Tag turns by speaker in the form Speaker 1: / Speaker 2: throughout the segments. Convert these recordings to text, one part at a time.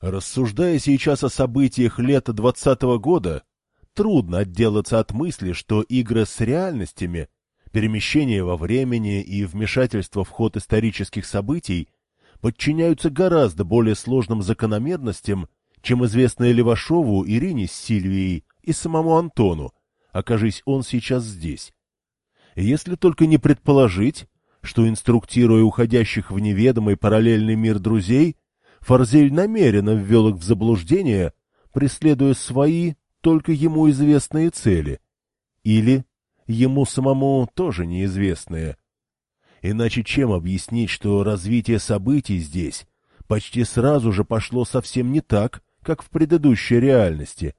Speaker 1: Рассуждая сейчас о событиях лета двадцатого года, трудно отделаться от мысли, что игры с реальностями, перемещение во времени и вмешательство в ход исторических событий подчиняются гораздо более сложным закономерностям, чем известное Левашову, Ирине с Сильвией и самому Антону, окажись он сейчас здесь. Если только не предположить, что, инструктируя уходящих в неведомый параллельный мир друзей, Фарзель намеренно ввел их в заблуждение, преследуя свои, только ему известные цели. Или ему самому тоже неизвестные. Иначе чем объяснить, что развитие событий здесь почти сразу же пошло совсем не так, как в предыдущей реальности,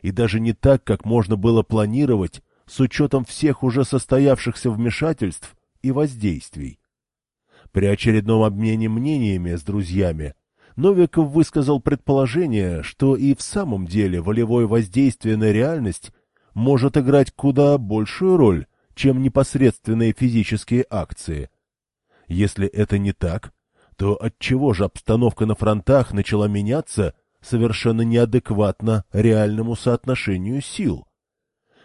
Speaker 1: и даже не так, как можно было планировать с учетом всех уже состоявшихся вмешательств и воздействий. При очередном обмене мнениями с друзьями Новиков высказал предположение, что и в самом деле волевое воздействие на реальность может играть куда большую роль, чем непосредственные физические акции. Если это не так, то отчего же обстановка на фронтах начала меняться совершенно неадекватно реальному соотношению сил?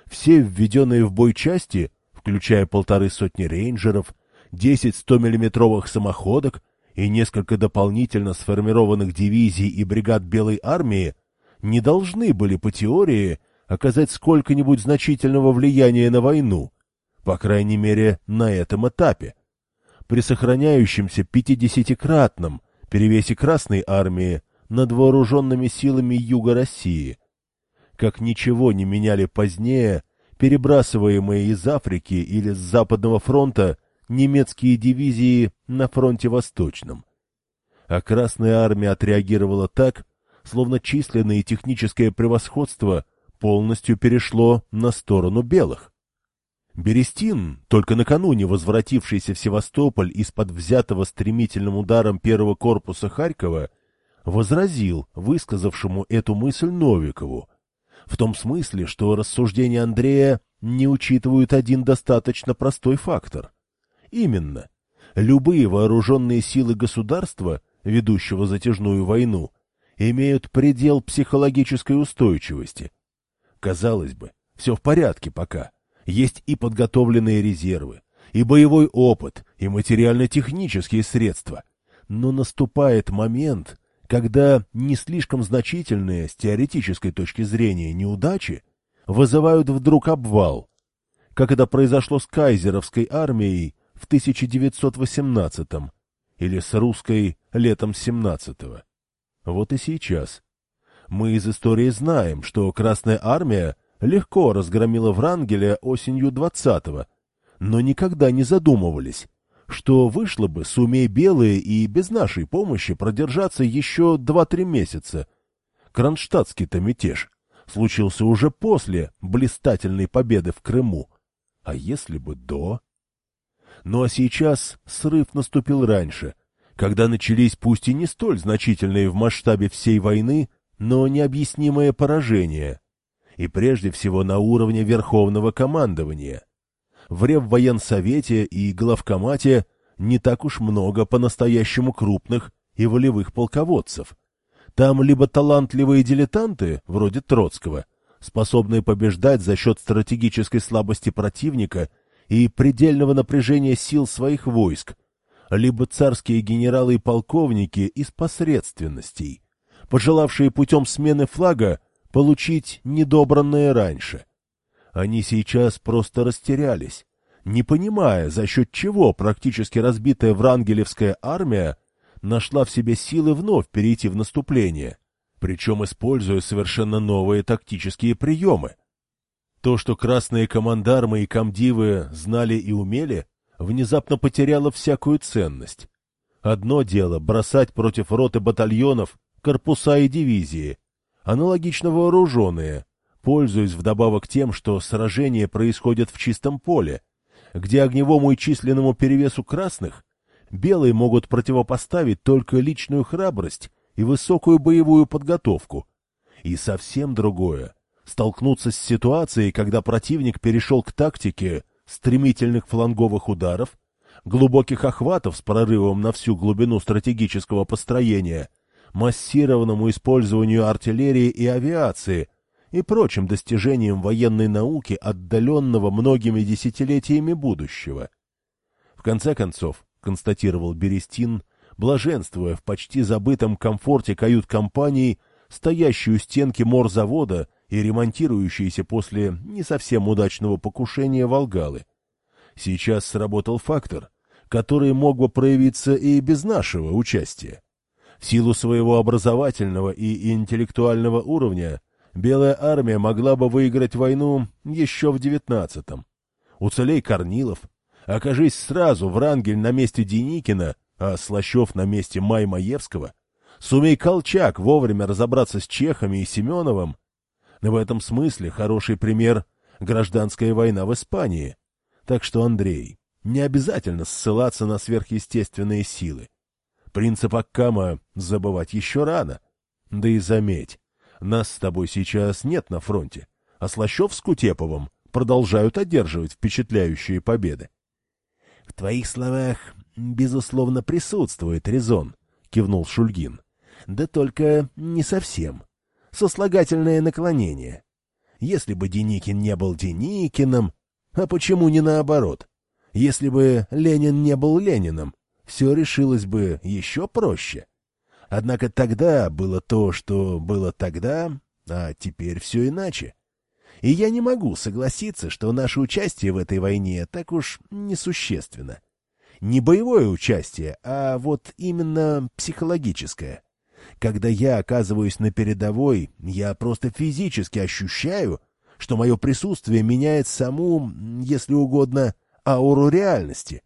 Speaker 1: Все введенные в бой части, включая полторы сотни рейнджеров, десять 100-миллиметровых самоходок и несколько дополнительно сформированных дивизий и бригад Белой армии, не должны были по теории оказать сколько-нибудь значительного влияния на войну, по крайней мере, на этом этапе. При сохраняющемся пятидесятикратном перевесе Красной армии над вооруженными силами Юга России – как ничего не меняли позднее перебрасываемые из Африки или с Западного фронта немецкие дивизии на фронте Восточном. А Красная армия отреагировала так, словно численное и техническое превосходство полностью перешло на сторону белых. Берестин, только накануне возвратившийся в Севастополь из-под взятого стремительным ударом первого корпуса Харькова, возразил высказавшему эту мысль Новикову, в том смысле, что рассуждения Андрея не учитывают один достаточно простой фактор. Именно, любые вооруженные силы государства, ведущего затяжную войну, имеют предел психологической устойчивости. Казалось бы, все в порядке пока. Есть и подготовленные резервы, и боевой опыт, и материально-технические средства. Но наступает момент, когда не слишком значительные с теоретической точки зрения неудачи вызывают вдруг обвал, как это произошло с кайзеровской армией в 1918 или с русской летом 17-го. Вот и сейчас. Мы из истории знаем, что Красная армия легко разгромила Врангеля осенью 20-го, но никогда не задумывались, что вышло бы, сумей белые и без нашей помощи продержаться еще два-три месяца. Кронштадтский-то мятеж случился уже после блистательной победы в Крыму. А если бы до? Ну а сейчас срыв наступил раньше, когда начались пусть и не столь значительные в масштабе всей войны, но необъяснимое поражение. И прежде всего на уровне Верховного командования — в Реввоенсовете и главкомате не так уж много по-настоящему крупных и волевых полководцев. Там либо талантливые дилетанты, вроде Троцкого, способные побеждать за счет стратегической слабости противника и предельного напряжения сил своих войск, либо царские генералы и полковники из посредственностей, пожелавшие путем смены флага получить недобранное раньше. Они сейчас просто растерялись, не понимая, за счет чего практически разбитая Врангелевская армия нашла в себе силы вновь перейти в наступление, причем используя совершенно новые тактические приемы. То, что красные командармы и комдивы знали и умели, внезапно потеряло всякую ценность. Одно дело бросать против роты батальонов корпуса и дивизии, аналогично вооруженные, пользуясь вдобавок тем, что сражения происходят в чистом поле, где огневому и численному перевесу красных белые могут противопоставить только личную храбрость и высокую боевую подготовку. И совсем другое — столкнуться с ситуацией, когда противник перешел к тактике стремительных фланговых ударов, глубоких охватов с прорывом на всю глубину стратегического построения, массированному использованию артиллерии и авиации и прочим достижениям военной науки, отдаленного многими десятилетиями будущего. В конце концов, констатировал Берестин, блаженствуя в почти забытом комфорте кают-компании, стоящую у стенки морзавода и ремонтирующейся после не совсем удачного покушения Волгалы. Сейчас сработал фактор, который мог бы проявиться и без нашего участия. В силу своего образовательного и интеллектуального уровня Белая армия могла бы выиграть войну еще в девятнадцатом. Уцелей Корнилов, окажись сразу Врангель на месте Деникина, а Слащев на месте Маймаевского, сумей Колчак вовремя разобраться с Чехами и Семеновым. В этом смысле хороший пример — гражданская война в Испании. Так что, Андрей, не обязательно ссылаться на сверхъестественные силы. Принцип Аккама забывать еще рано. Да и заметь, нас с тобой сейчас нет на фронте, а Слащев с Кутеповым продолжают одерживать впечатляющие победы. — В твоих словах, безусловно, присутствует резон, — кивнул Шульгин. — Да только не совсем. Сослагательное наклонение. Если бы Деникин не был Деникиным, а почему не наоборот? Если бы Ленин не был Лениным, все решилось бы еще проще. — Однако тогда было то, что было тогда, а теперь все иначе. И я не могу согласиться, что наше участие в этой войне так уж несущественно. Не боевое участие, а вот именно психологическое. Когда я оказываюсь на передовой, я просто физически ощущаю, что мое присутствие меняет саму, если угодно, ауру реальности.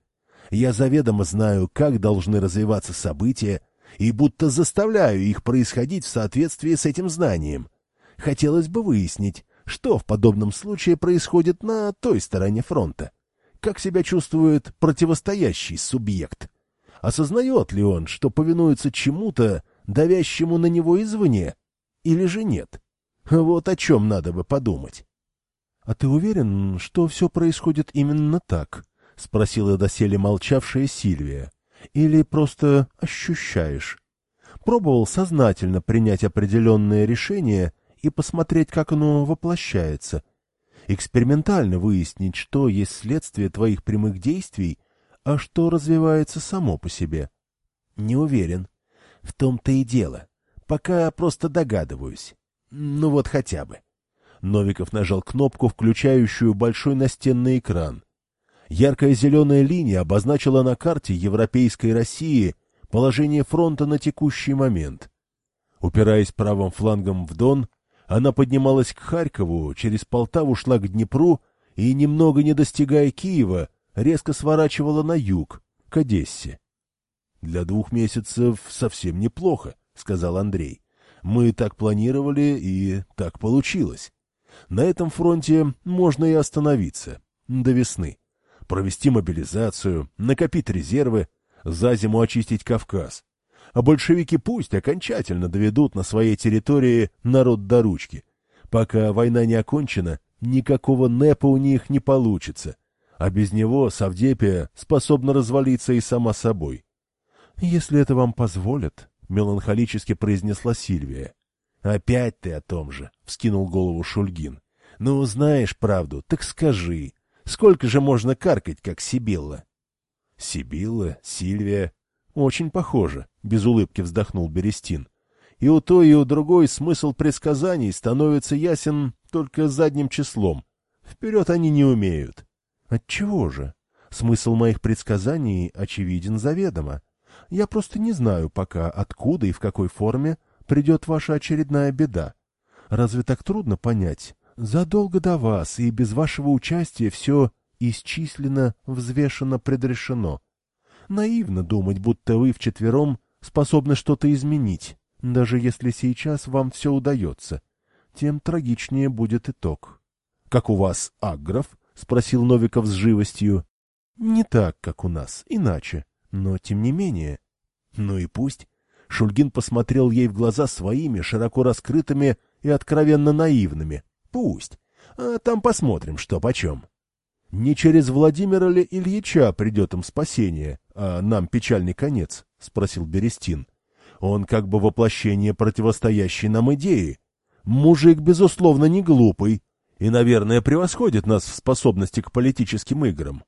Speaker 1: Я заведомо знаю, как должны развиваться события, и будто заставляю их происходить в соответствии с этим знанием. Хотелось бы выяснить, что в подобном случае происходит на той стороне фронта. Как себя чувствует противостоящий субъект? Осознает ли он, что повинуется чему-то, давящему на него извне? Или же нет? Вот о чем надо бы подумать. — А ты уверен, что все происходит именно так? — спросила доселе молчавшая Сильвия. Или просто ощущаешь? Пробовал сознательно принять определенное решение и посмотреть, как оно воплощается. Экспериментально выяснить, что есть следствие твоих прямых действий, а что развивается само по себе. Не уверен. В том-то и дело. Пока просто догадываюсь. Ну вот хотя бы. Новиков нажал кнопку, включающую большой настенный экран. Яркая зеленая линия обозначила на карте Европейской России положение фронта на текущий момент. Упираясь правым флангом в Дон, она поднималась к Харькову, через Полтаву шла к Днепру и, немного не достигая Киева, резко сворачивала на юг, к Одессе. — Для двух месяцев совсем неплохо, — сказал Андрей. — Мы так планировали, и так получилось. На этом фронте можно и остановиться. До весны провести мобилизацию, накопить резервы, за зиму очистить Кавказ. А большевики пусть окончательно доведут на своей территории народ до ручки. Пока война не окончена, никакого НЭПа у них не получится, а без него Савдепия способна развалиться и сама собой. — Если это вам позволят, — меланхолически произнесла Сильвия. — Опять ты о том же, — вскинул голову Шульгин. — Ну, знаешь правду, так скажи. Сколько же можно каркать, как Сибилла? — Сибилла, Сильвия. Очень похоже, — без улыбки вздохнул Берестин. И у той, и у другой смысл предсказаний становится ясен только задним числом. Вперед они не умеют. Отчего же? Смысл моих предсказаний очевиден заведомо. Я просто не знаю пока, откуда и в какой форме придет ваша очередная беда. Разве так трудно понять, Задолго до вас и без вашего участия все исчислено, взвешено, предрешено. Наивно думать, будто вы вчетвером способны что-то изменить, даже если сейчас вам все удается. Тем трагичнее будет итог. — Как у вас, Агров? — спросил Новиков с живостью. — Не так, как у нас, иначе, но тем не менее. — Ну и пусть. Шульгин посмотрел ей в глаза своими, широко раскрытыми и откровенно наивными, Пусть. А там посмотрим, что почем. Не через Владимира ли Ильича придет им спасение, а нам печальный конец? — спросил Берестин. Он как бы воплощение противостоящей нам идеи. Мужик, безусловно, не глупый и, наверное, превосходит нас в способности к политическим играм.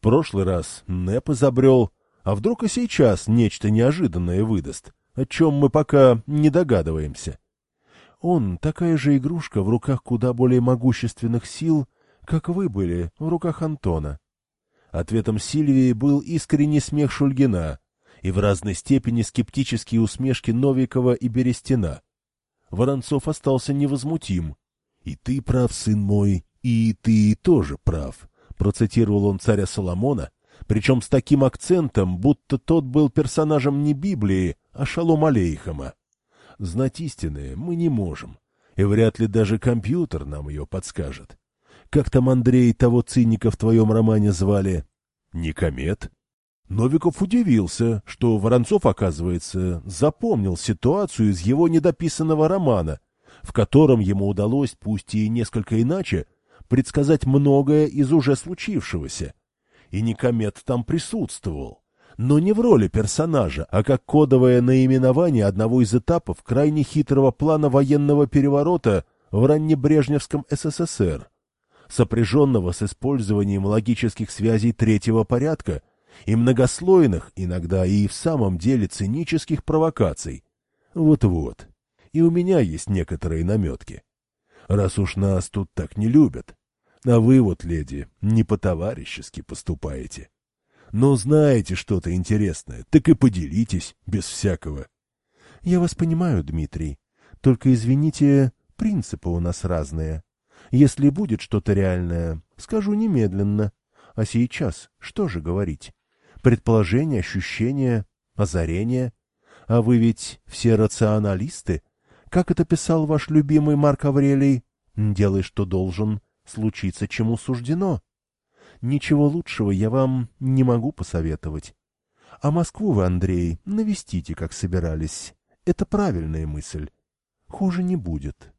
Speaker 1: Прошлый раз НЭП изобрел, а вдруг и сейчас нечто неожиданное выдаст, о чем мы пока не догадываемся. Он такая же игрушка в руках куда более могущественных сил, как вы были в руках Антона. Ответом Сильвии был искренний смех Шульгина и в разной степени скептические усмешки Новикова и Берестина. Воронцов остался невозмутим. «И ты прав, сын мой, и ты тоже прав», — процитировал он царя Соломона, причем с таким акцентом, будто тот был персонажем не Библии, а Шалом Алейхама. Знать истины мы не можем, и вряд ли даже компьютер нам ее подскажет. Как там, Андрей, того циника в твоем романе звали? Никомет? Новиков удивился, что Воронцов, оказывается, запомнил ситуацию из его недописанного романа, в котором ему удалось, пусть и несколько иначе, предсказать многое из уже случившегося. И Никомет там присутствовал, но не в роли персонажа, а как кодовое наименование одного из этапов крайне хитрого плана военного переворота в раннебрежневском СССР сопряженного с использованием логических связей третьего порядка и многослойных, иногда и в самом деле цинических провокаций. Вот-вот. И у меня есть некоторые наметки. Раз уж нас тут так не любят. А вы вот, леди, не по-товарищески поступаете. Но знаете что-то интересное, так и поделитесь, без всякого. Я вас понимаю, Дмитрий. Только, извините, принципы у нас разные. Если будет что-то реальное, скажу немедленно. А сейчас что же говорить? Предположения, ощущения, озарения? А вы ведь все рационалисты? Как это писал ваш любимый Марк Аврелий? Делай, что должен, случится, чему суждено. Ничего лучшего я вам не могу посоветовать. А Москву вы, Андрей, навестите, как собирались. Это правильная мысль. Хуже не будет.